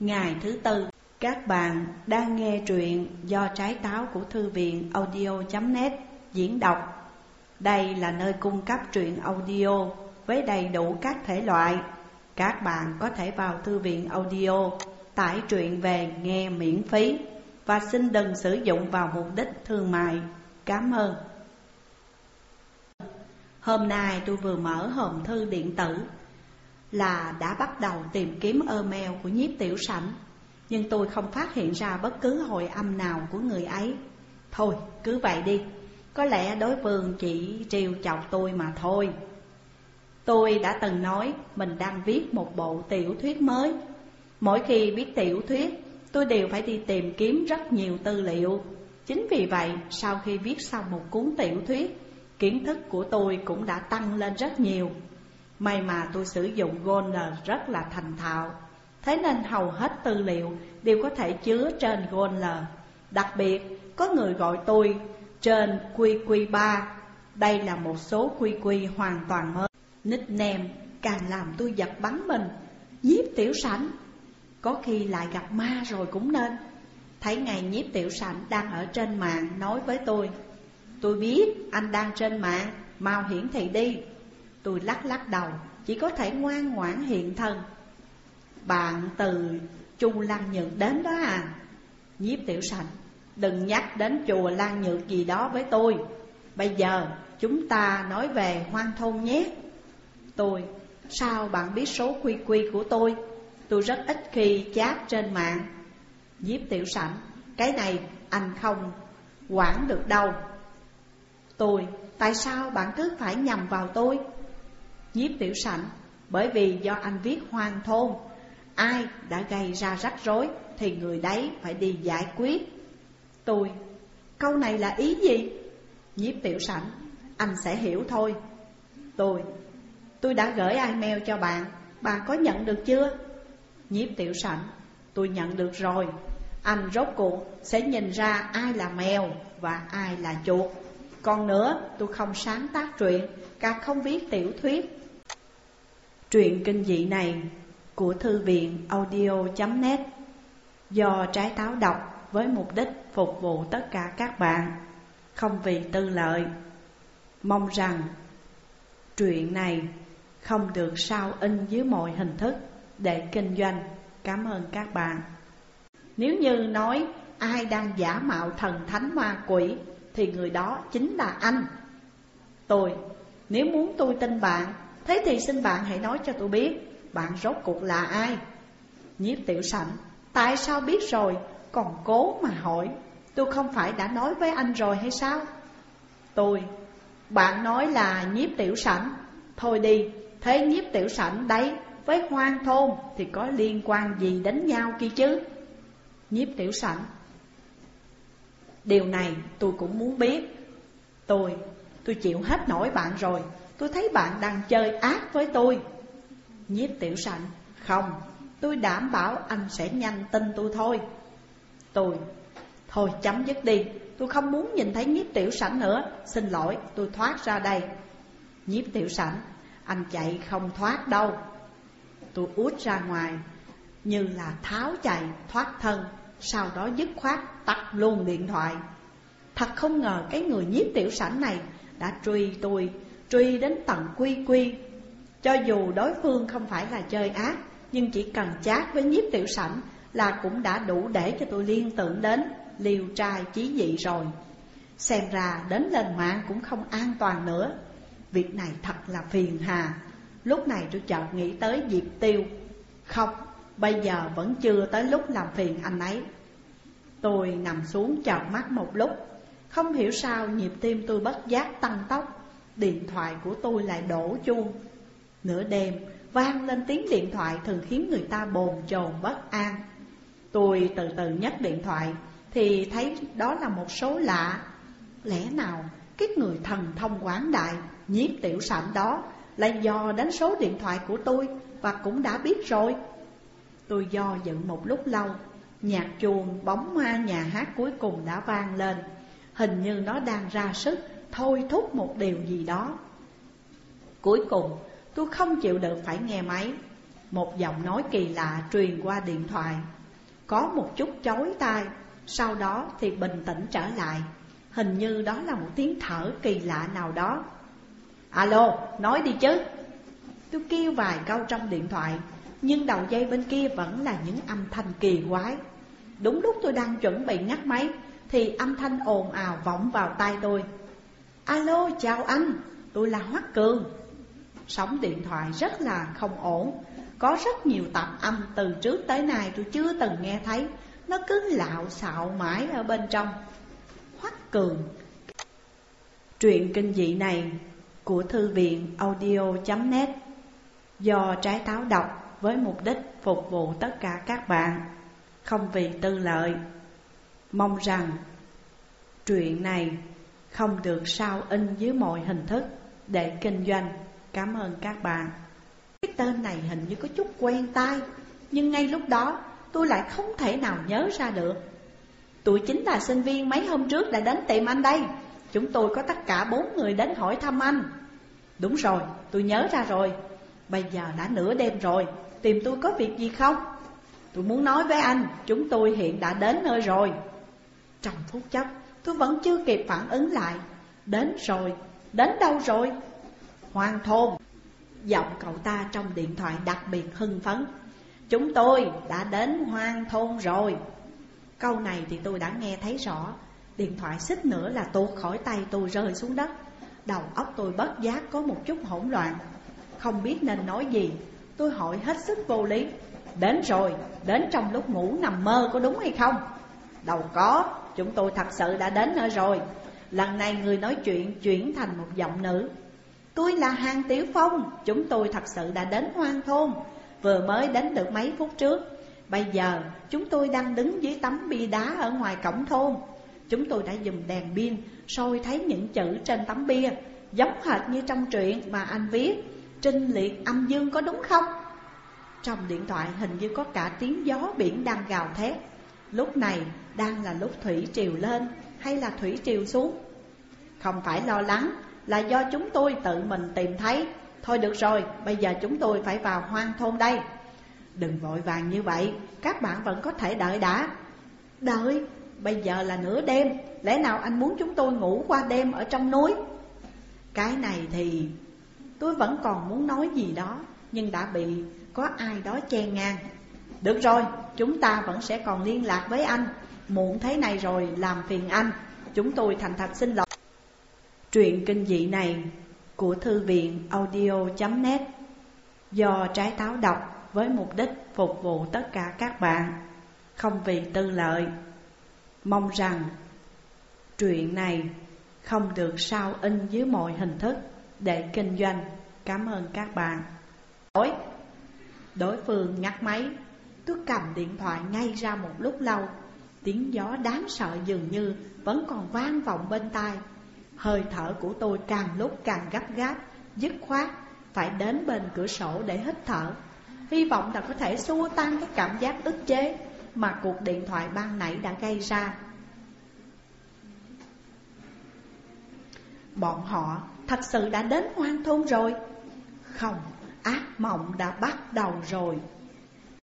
Ngày thứ tư, các bạn đang nghe truyện do trái táo của thư viện audio.net diễn đọc. Đây là nơi cung cấp truyện audio với đầy đủ các thể loại. Các bạn có thể vào thư viện audio, tải truyện về nghe miễn phí và xin đừng sử dụng vào mục đích thương mại. Cảm ơn. Hôm nay tôi vừa mở hòm thư điện tử là đã bắt đầu tìm kiếm email của nhiếp tiểu sảnh. Nhưng tôi không phát hiện ra bất cứ hồi âm nào của người ấy. Thôi, cứ vậy đi. Có lẽ đối phương chỉ trêu chọc tôi mà thôi. Tôi đã từng nói mình đang viết một bộ tiểu thuyết mới. Mỗi khi viết tiểu thuyết, tôi đều phải đi tìm kiếm rất nhiều tư liệu. Chính vì vậy, sau khi viết xong một cuốn tiểu thuyết, Kiến thức của tôi cũng đã tăng lên rất nhiều. May mà tôi sử dụng Goner rất là thành thạo. Thế nên hầu hết tư liệu đều có thể chứa trên Goner Đặc biệt có người gọi tôi trên QQ3 Đây là một số QQ hoàn toàn mới. Nickname càng làm tôi giật bắn mình. Nhiếp tiểu sảnh. Có khi lại gặp ma rồi cũng nên. Thấy ngày nhiếp tiểu sảnh đang ở trên mạng nói với tôi. Tôi biết anh đang trên mạng, mau hiển thị đi. Tôi lắc lắc đầu, chỉ có thể ngoan ngoãn hiện thân. Bạn từ Chu Lăng Nhược đến đó à? Nhiếp tiểu sảnh Đừng nhắc đến chùa Lan Nhược gì đó với tôi. Bây giờ chúng ta nói về hoang thôn nhé. Tôi, sao bạn biết số quy quy của tôi? Tôi rất ít khi chat trên mạng. Nhiếp tiểu sảnh Cái này anh không quản được đâu. Tôi, tại sao bạn cứ phải nhầm vào tôi? Nhiếp tiểu sảnh, Bởi vì do anh viết hoang thôn. Ai đã gây ra rắc rối Thì người đấy phải đi giải quyết. Tôi, Câu này là ý gì? Nhiếp tiểu sảnh, Anh sẽ hiểu thôi. Tôi Tôi đã gửi email cho bạn Bạn có nhận được chưa? Nhiếp tiểu sảnh, Tôi nhận được rồi. Anh rốt cuộc sẽ nhìn ra ai là mèo và ai là chuột. Còn nữa, tôi không sáng tác truyện, Càng không viết tiểu thuyết. Truyện kinh dị này của thư viện audio.net Do trái táo đọc với mục đích phục vụ tất cả các bạn. Không vì tư lợi Mong rằng truyện này không được sao in dưới mọi hình thức để kinh doanh. Cảm ơn các bạn. Nếu như nói ai đang giả mạo thần thánh ma quỷ Thì người đó chính là anh. Tôi, nếu muốn tôi tin bạn Thế thì xin bạn hãy nói cho tôi biết, Bạn rốt cuộc là ai? Nhiếp tiểu sảnh, Tại sao biết rồi? Còn cố mà hỏi, Tôi không phải đã nói với anh rồi hay sao? Tôi, Bạn nói là nhiếp tiểu sảnh. Thôi đi, Thế nhiếp tiểu sảnh đấy Với hoang thôn Thì có liên quan gì đến nhau kia chứ? Nhiếp tiểu sảnh, Điều này tôi cũng muốn biết. Tôi Tôi chịu hết nổi bạn rồi. Tôi thấy bạn đang chơi ác với tôi. Nhiếp tiểu sảnh Không, Tôi đảm bảo anh sẽ nhanh tin tôi thôi. Tôi, Thôi chấm dứt đi, Tôi không muốn nhìn thấy nhiếp tiểu sảnh nữa. Xin lỗi, tôi thoát ra đây. Nhiếp tiểu sảnh Anh chạy không thoát đâu. Tôi út ra ngoài, Như là tháo chạy, thoát thân, Sau đó dứt khoát tắt luôn điện thoại. Thật không ngờ cái người nhiếp tiểu sảnh này Đã truy tôi truy đến tận quy quy. Cho dù đối phương không phải là chơi ác Nhưng chỉ cần chát với nhiếp tiểu sảnh Là cũng đã đủ để cho tôi liên tưởng đến Liều trai chí dị rồi. Xem ra đến lên mạng cũng không an toàn nữa. Việc này thật là phiền hà. Lúc này tôi chợt nghĩ tới Diệp Tiêu. Không, bây giờ vẫn chưa tới lúc làm phiền anh ấy. Tôi nằm xuống chợt mắt một lúc. Không hiểu sao nhịp tim tôi bất giác tăng tốc. Điện thoại của tôi lại đổ chuông. Nửa đêm, vang lên tiếng điện thoại thường khiến người ta bồn chồn bất an. Tôi từ từ nhấc điện thoại, Thì thấy đó là một số lạ. Lẽ nào cái người thần thông quán đại, nhiếp tiểu sảnh đó Lại dò đến số điện thoại của tôi Và cũng đã biết rồi? Tôi do dự một lúc lâu, Nhạc chuông bóng ma nhà hát cuối cùng đã vang lên. Hình như nó đang ra sức thôi thúc một điều gì đó. Cuối cùng tôi không chịu được phải nghe máy. Một giọng nói kỳ lạ truyền qua điện thoại. Có một chút chói tai Sau đó thì bình tĩnh trở lại. Hình như đó là một tiếng thở kỳ lạ nào đó. Alo, nói đi chứ. Tôi kêu vài câu trong điện thoại Nhưng đầu dây bên kia vẫn là những âm thanh kỳ quái. Đúng lúc tôi đang chuẩn bị ngắt máy Thì âm thanh ồn ào vọng vào tai tôi. Alo, chào anh, tôi là Hoắc Cường. Sóng điện thoại rất là không ổn. Có rất nhiều tạp âm từ trước tới nay tôi chưa từng nghe thấy. Nó cứ lạo xạo mãi ở bên trong. Hoắc Cường. Truyện kinh dị này của thư viện audio.net Do trái táo đọc với mục đích phục vụ tất cả các bạn. Không vì tư lợi. Mong rằng truyện này không được sao in dưới mọi hình thức để kinh doanh. Cảm ơn các bạn. Cái tên này hình như có chút quen tai Nhưng ngay lúc đó tôi lại không thể nào nhớ ra được. Tụi chính là sinh viên mấy hôm trước đã đến tìm anh đây. Chúng tôi có tất cả bốn người đến hỏi thăm anh. Đúng rồi, tôi nhớ ra rồi. Bây giờ đã nửa đêm rồi. Tìm tôi có việc gì không? Tôi muốn nói với anh Chúng tôi hiện đã đến nơi rồi. Trong phút chốc tôi vẫn chưa kịp phản ứng lại. Đến rồi, đến đâu rồi? Hoàng thôn. Giọng cậu ta trong điện thoại đặc biệt hưng phấn. Chúng tôi đã đến hoang thôn rồi. Câu này thì tôi đã nghe thấy rõ. Điện thoại xích nữa là tuột khỏi tay tôi rơi xuống đất. Đầu óc tôi bất giác có một chút hỗn loạn. Không biết nên nói gì. Tôi hỏi hết sức vô lý. Đến rồi, đến trong lúc ngủ nằm mơ có đúng hay không? Đâu có, chúng tôi thật sự đã đến nơi rồi. Lần này người nói chuyện chuyển thành một giọng nữ. Tôi là Hàng Tiểu Phong, Chúng tôi thật sự đã đến hoang thôn. Vừa mới đến được mấy phút trước. Bây giờ, chúng tôi đang đứng dưới tấm bia đá ở ngoài cổng thôn. Chúng tôi đã dùng đèn pin, soi thấy những chữ trên tấm bia. Giống hệt như trong truyện mà anh viết. Trinh liệt âm dương có đúng không? Trong điện thoại hình như có cả tiếng gió biển đang gào thét. Lúc này đang là lúc thủy triều lên hay là thủy triều xuống? Không phải lo lắng là do chúng tôi tự mình tìm thấy. Thôi được rồi, bây giờ chúng tôi phải vào hoang thôn đây. Đừng vội vàng như vậy, các bạn vẫn có thể đợi đã. Đợi, bây giờ là nửa đêm Lẽ nào anh muốn chúng tôi ngủ qua đêm ở trong núi? Cái này thì tôi vẫn còn muốn nói gì đó Nhưng đã bị có ai đó che ngang. Được rồi, chúng ta vẫn sẽ còn liên lạc với anh. Muộn thế này rồi làm phiền anh. Chúng tôi thành thật xin lỗi. Truyện kinh dị này của thư viện audio.net Do trái táo đọc với mục đích phục vụ tất cả các bạn. Không vì tư lợi Mong rằng truyện này không được sao in dưới mọi hình thức để kinh doanh. Cảm ơn các bạn. Đối, đối phương ngắt máy Tôi cầm điện thoại ngay ra một lúc lâu. Tiếng gió đáng sợ dường như vẫn còn vang vọng bên tai. Hơi thở của tôi càng lúc càng gấp gáp, dứt khoát Phải đến bên cửa sổ để hít thở. Hy vọng là có thể xua tan cái cảm giác ức chế Mà cuộc điện thoại ban nãy đã gây ra. Bọn họ thật sự đã đến hoang thôn rồi. Không, ác mộng đã bắt đầu rồi.